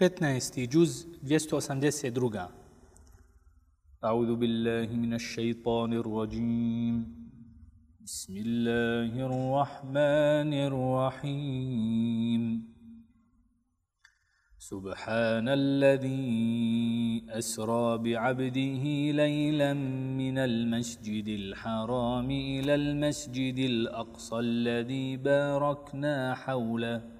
15. جزء 282 أعوذ بالله من الشيطان الرجيم بسم الله الرحمن الرحيم سبحان الذي أسرى بعبده ليلا من المسجد الحرام إلى المسجد الأقصى الذي باركنا حوله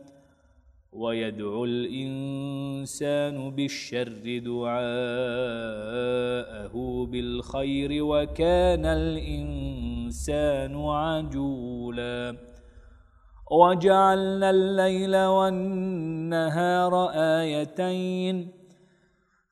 ويدعو الإنسان بالشر دعاءه بالخير وكان الإنسان عجولا. وجعلنا الليل والنهار آيتين.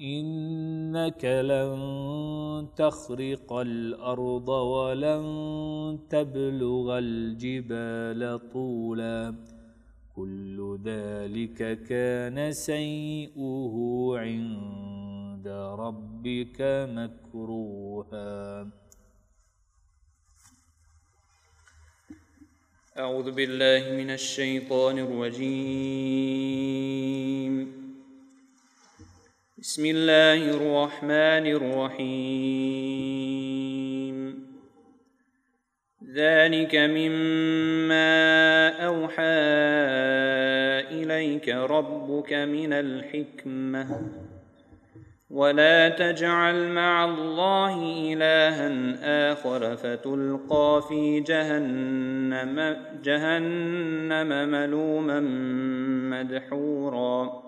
إنك لن تخرق الأرض ولن تبلغ الجبال طولا. كل ذلك كان سيئه عند ربك مكروها. أعوذ بالله من الشيطان الرجيم. بسم الله الرحمن الرحيم. ذلك مما أوحى إليك ربك من الحكمة. ولا تجعل مع الله إلها آخر فتلقى في جهنم جهنم ملوما مدحورا.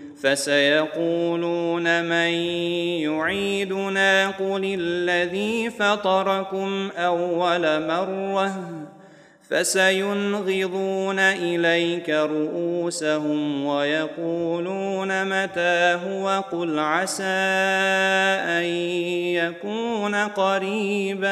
فسيقولون من يعيدنا قل الذي فطركم أول مرة فسينغضون إليك رؤوسهم ويقولون متى هو قل عسى أن يكون قريبا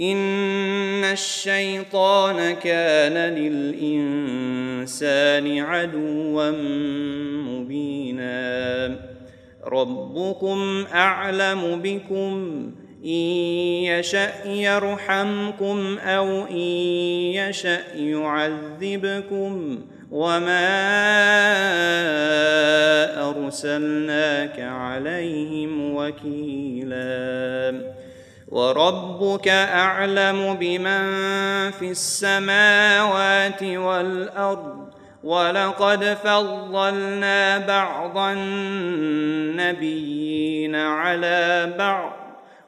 ان الشيطان كان للانسان عدوا مبينا ربكم اعلم بكم ان يشا يرحمكم أو ان يشا يعذبكم وما ارسلناك عليهم وكيلا وربك أعلم بمن في السماوات والأرض ولقد فضلنا بعض النبيين على بعض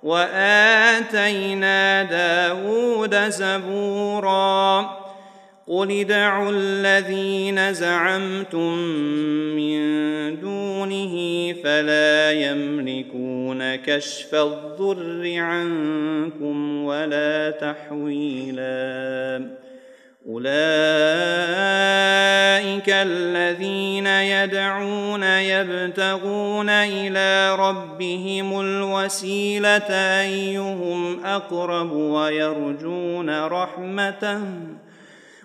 وآتينا داود زبورا قل ادعوا الذين زعمتم من دونه فلا يملكون كشف الضر عنكم ولا تحويلا. أولئك الذين يدعون يبتغون إلى ربهم الوسيلة أيهم أقرب ويرجون رحمته.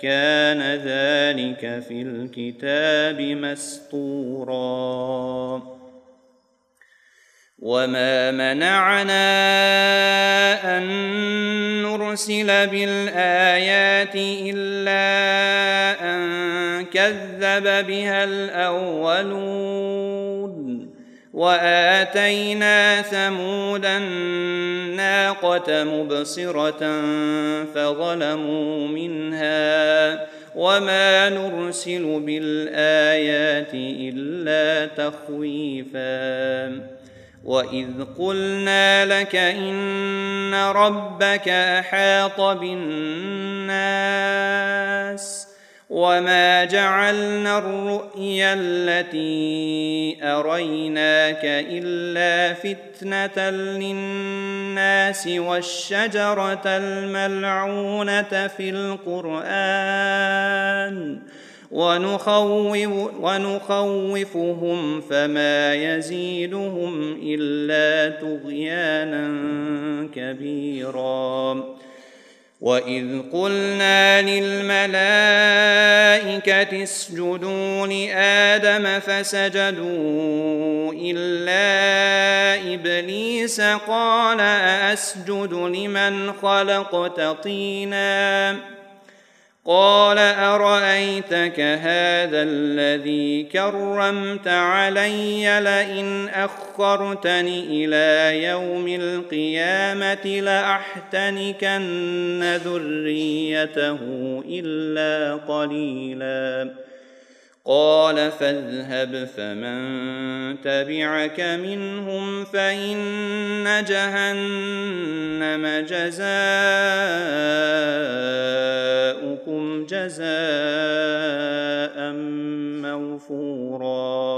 كان ذلك في الكتاب مسطورا وما منعنا ان نرسل بالايات الا ان كذب بها الاولون. وآتينا ثمود الناقة مبصرة فظلموا منها وما نرسل بالآيات إلا تخويفا وإذ قلنا لك إن ربك أحاط بالناس وما جعلنا الرؤيا التي اريناك الا فتنه للناس والشجره الملعونه في القران ونخوف ونخوفهم فما يزيدهم الا طغيانا كبيرا واذ قلنا للملائكه اسجدوا لادم فسجدوا الا ابليس قال اسجد لمن خلقت طينا قال أرأيتك هذا الذي كرمت علي لئن أخرتني إلى يوم القيامة لأحتنكن ذريته إلا قليلا قال فاذهب فمن تبعك منهم فإن جهنم جزاؤكم جزاء موفورا.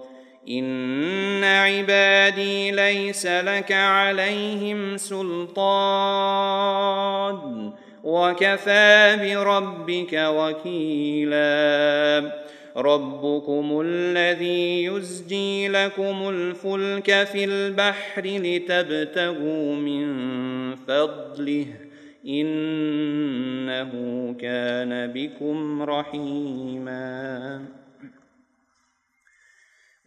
ان عبادي ليس لك عليهم سلطان وكفى بربك وكيلا ربكم الذي يزجي لكم الفلك في البحر لتبتغوا من فضله انه كان بكم رحيما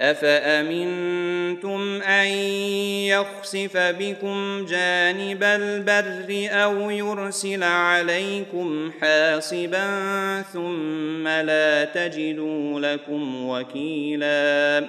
أفأمنتم أن يخسف بكم جانب البر أو يرسل عليكم حاصبا ثم لا تجدوا لكم وكيلا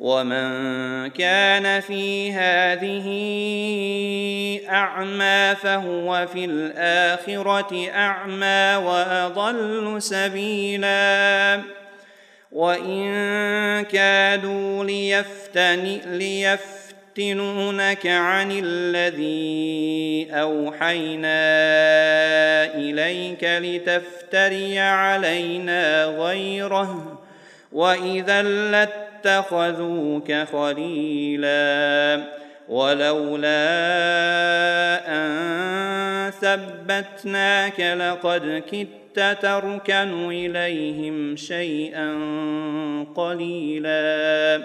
ومن كان في هذه اعمى فهو في الاخره اعمى واضل سبيلا وان كادوا ليفتن ليفتنونك عن الذي اوحينا اليك لتفتري علينا غيره واذا لت اتخذوك خليلا ولولا أن ثبتناك لقد كدت تركن إليهم شيئا قليلا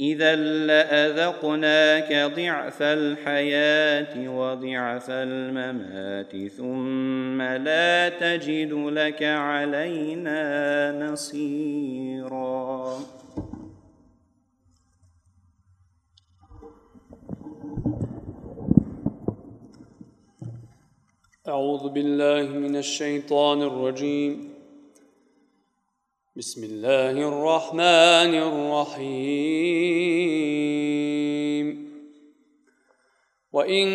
إذا لأذقناك ضعف الحياة وضعف الممات ثم لا تجد لك علينا نصيرا. أعوذ بالله من الشيطان الرجيم. بسم الله الرحمن الرحيم. وإن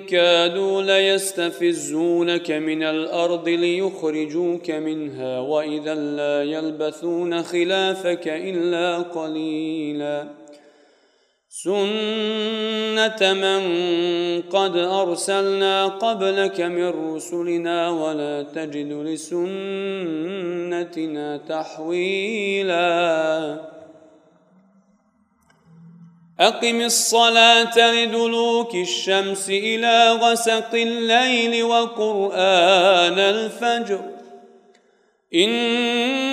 كادوا ليستفزونك من الأرض ليخرجوك منها وإذا لا يلبثون خلافك إلا قليلا. سنه من قد ارسلنا قبلك من رسلنا ولا تجد لسنتنا تحويلا اقم الصلاه لدلوك الشمس إلى غسق الليل وقران الفجر إن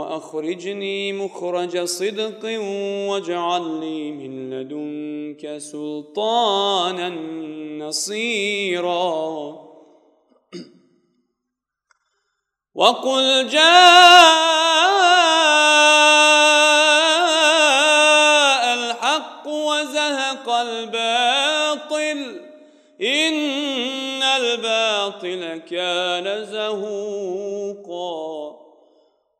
وأخرجني مخرج صدق واجعل لي من لدنك سلطانا نصيرا. وقل جاء الحق وزهق الباطل إن الباطل كان زهوقا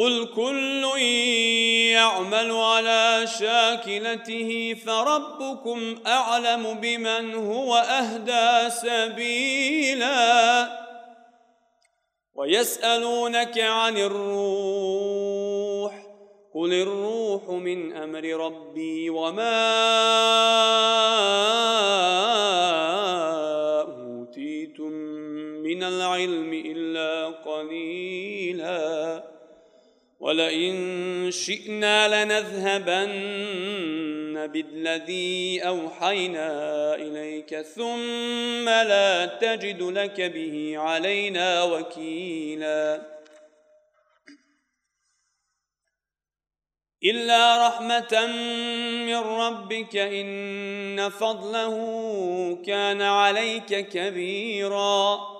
قل كل يعمل على شاكلته فربكم اعلم بمن هو اهدى سبيلا ويسالونك عن الروح قل الروح من أمر ربي وما ولئن شئنا لنذهبن بالذي اوحينا اليك ثم لا تجد لك به علينا وكيلا الا رحمه من ربك ان فضله كان عليك كبيرا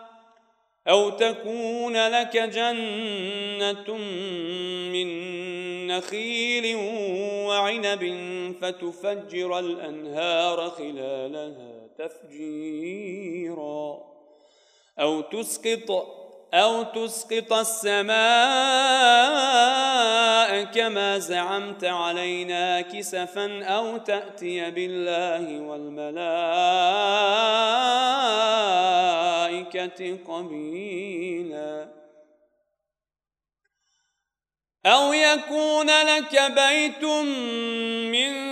أو تكون لك جنة من نخيل وعنب فتفجر الأنهار خلالها تفجيرا أو تسقط أو تسقط السماء كما زعمت علينا كسفا أو تأتي بالله والملائكة قبيلا. أو يكون لك بيت من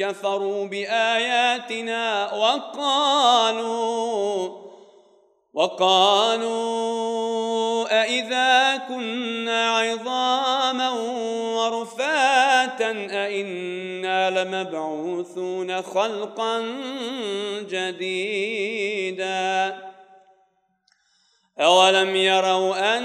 كفروا بآياتنا وقالوا وقالوا أإذا كنا عظاما ورفاتا أإنا لمبعوثون خلقا جديدا. أولم يروا أن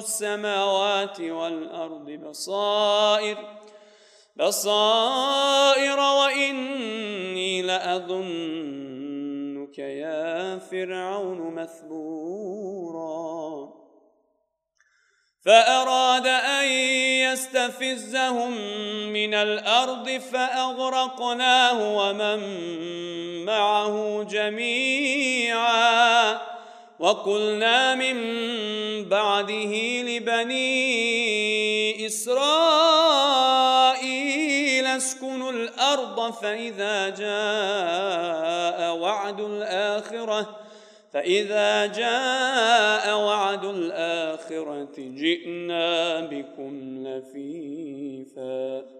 السماوات والأرض بصائر بصائر وإني لأظنك يا فرعون مثبورا. فأراد أن يستفزهم من الأرض فأغرقناه ومن معه جميعا. وقلنا من بعده لبني إسرائيل اسكنوا الأرض فإذا جاء وعد الآخرة فإذا جاء وعد الآخرة جئنا بكم لفيفا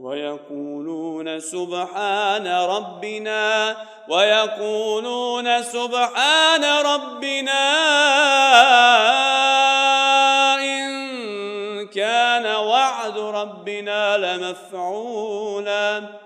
ويقولون سبحان ربنا ويقولون سبحان ربنا إن كان وعد ربنا لمفعولا.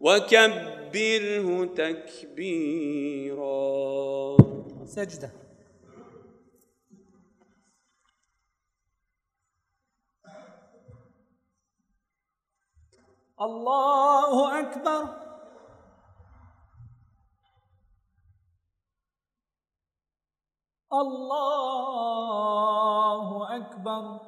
وكبره تكبيرا. سجدة. الله أكبر. الله أكبر.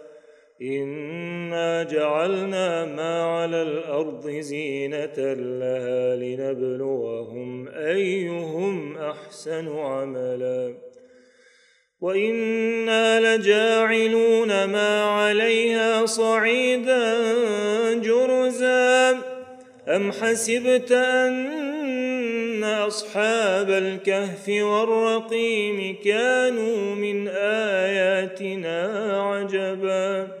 إنا جعلنا ما على الأرض زينة لها لنبلوهم أيهم أحسن عملا وإنا لجاعلون ما عليها صعيدا جرزا أم حسبت أن أصحاب الكهف والرقيم كانوا من آياتنا عجبا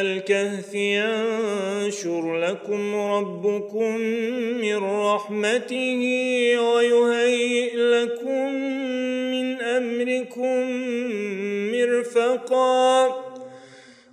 الكهف ينشر لكم ربكم من رحمته ويهيئ لكم من أمركم مرفقا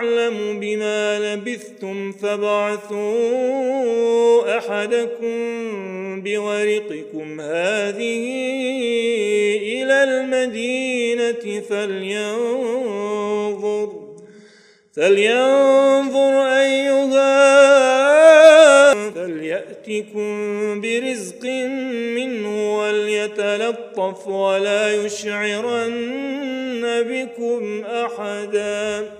أعلم بما لبثتم فابعثوا أحدكم بورقكم هذه إلى المدينة فلينظر فلينظر أيها فليأتكم برزق منه وليتلطف ولا يشعرن بكم أحدا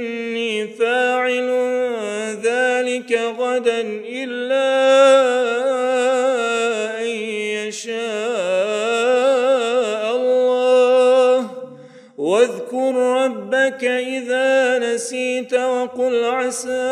غدا إلا أن يشاء الله واذكر ربك إذا نسيت وقل عسى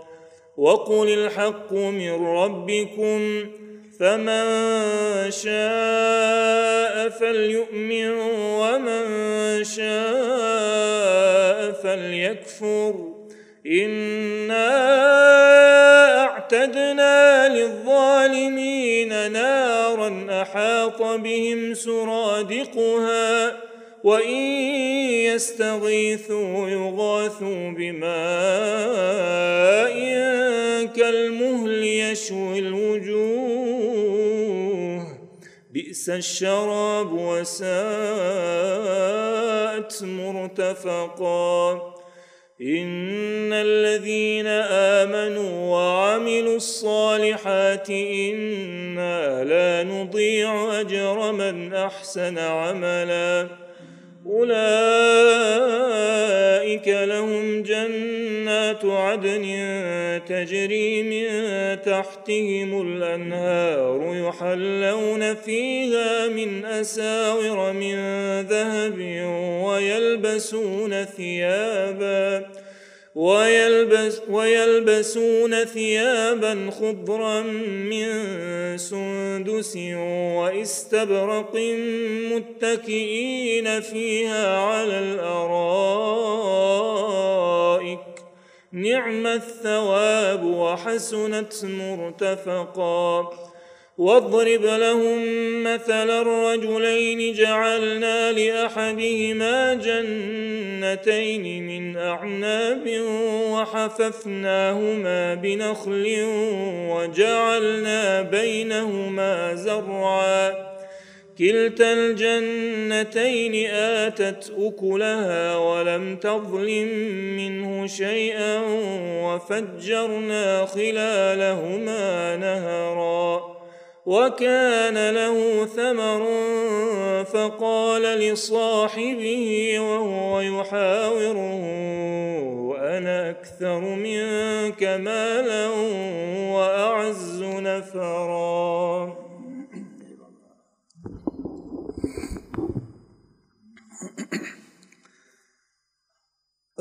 وقل الحق من ربكم فمن شاء فليؤمن ومن شاء فليكفر انا اعتدنا للظالمين نارا احاط بهم سرادقها وان يستغيثوا يغاثوا بماء كالمهل يشوي الوجوه. بئس الشراب وساءت مرتفقا. إن الذين آمنوا وعملوا الصالحات إنا لا نضيع أجر من أحسن عملا. أولئك لهم جنات عدن تجري من تحتهم الأنهار يحلون فيها من أساور من ذهب ويلبسون ثيابا ويلبس ويلبسون ثيابا خضرا من سندس واستبرق متكئين فيها على الأرائك نعم الثواب وحسنت مرتفقا. واضرب لهم مثل الرجلين جعلنا لأحدهما جنتين من أعناب وحففناهما بنخل وجعلنا بينهما زرعا. كلتا الجنتين آتت أكلها ولم تظلم منه شيئا وفجرنا خلالهما نهرا وكان له ثمر فقال لصاحبه وهو يحاوره أنا أكثر منك مالا وأعز نفرا.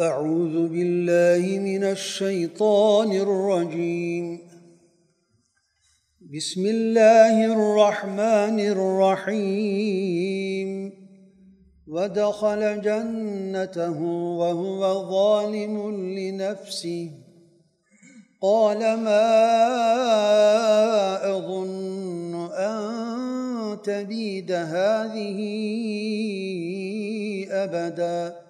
أعوذ بالله من الشيطان الرجيم. بسم الله الرحمن الرحيم. ودخل جنته وهو ظالم لنفسه. قال ما أظن أن تبيد هذه أبدا.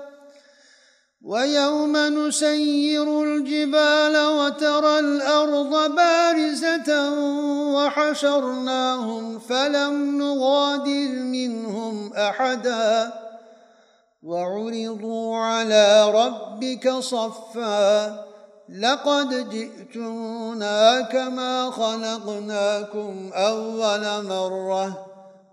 ويوم نسير الجبال وترى الأرض بارزة وحشرناهم فلم نغادر منهم أحدا وعرضوا على ربك صفا لقد جئتمونا كما خلقناكم أول مرة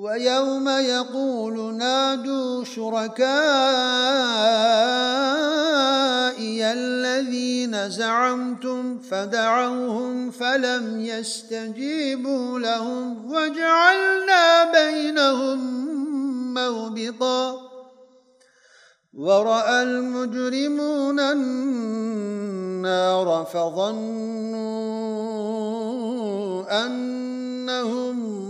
ويوم يقول نادوا شركائي الذين زعمتم فدعوهم فلم يستجيبوا لهم وجعلنا بينهم موبطا ورأى المجرمون النار فظنوا أنهم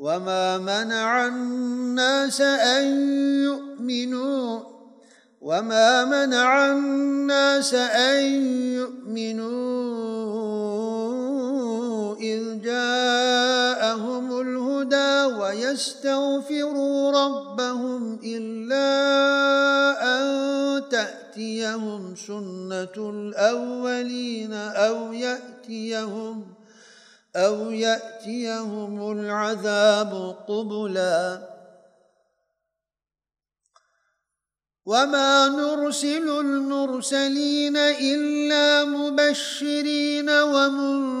وما منع الناس أن يؤمنوا وما منع الناس أن يؤمنوا إذ جاءهم الهدى ويستغفروا ربهم إلا أن تأتيهم سنة الأولين أو يأتيهم ۖ أو يأتيهم العذاب قبلا وما نرسل المرسلين إلا مبشرين ومنذرين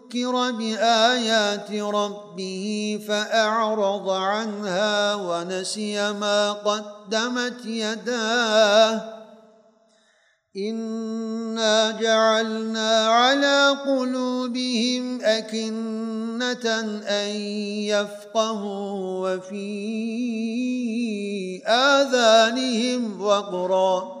بآيات ربه فأعرض عنها ونسي ما قدمت يداه. إنا جعلنا على قلوبهم أكنة أن يفقهوا وفي آذانهم وقرا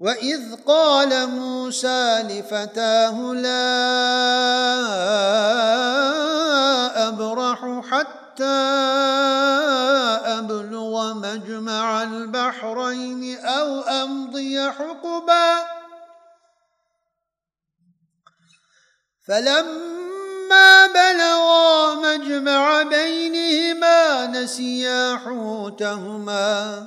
وإذ قال موسى لفتاه لا أبرح حتى أبلغ مجمع البحرين أو أمضي حقباً فلما بلغا مجمع بينهما نسيا حوتهما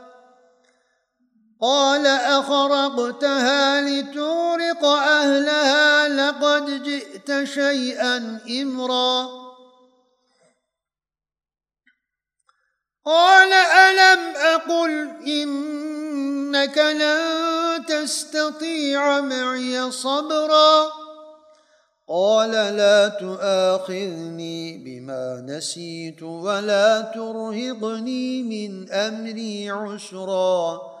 قال أخرقتها لتورق أهلها لقد جئت شيئا إمرا. قال ألم أقل إنك لن تستطيع معي صبرا. قال لا تؤاخذني بما نسيت ولا ترهقني من أمري عسرا.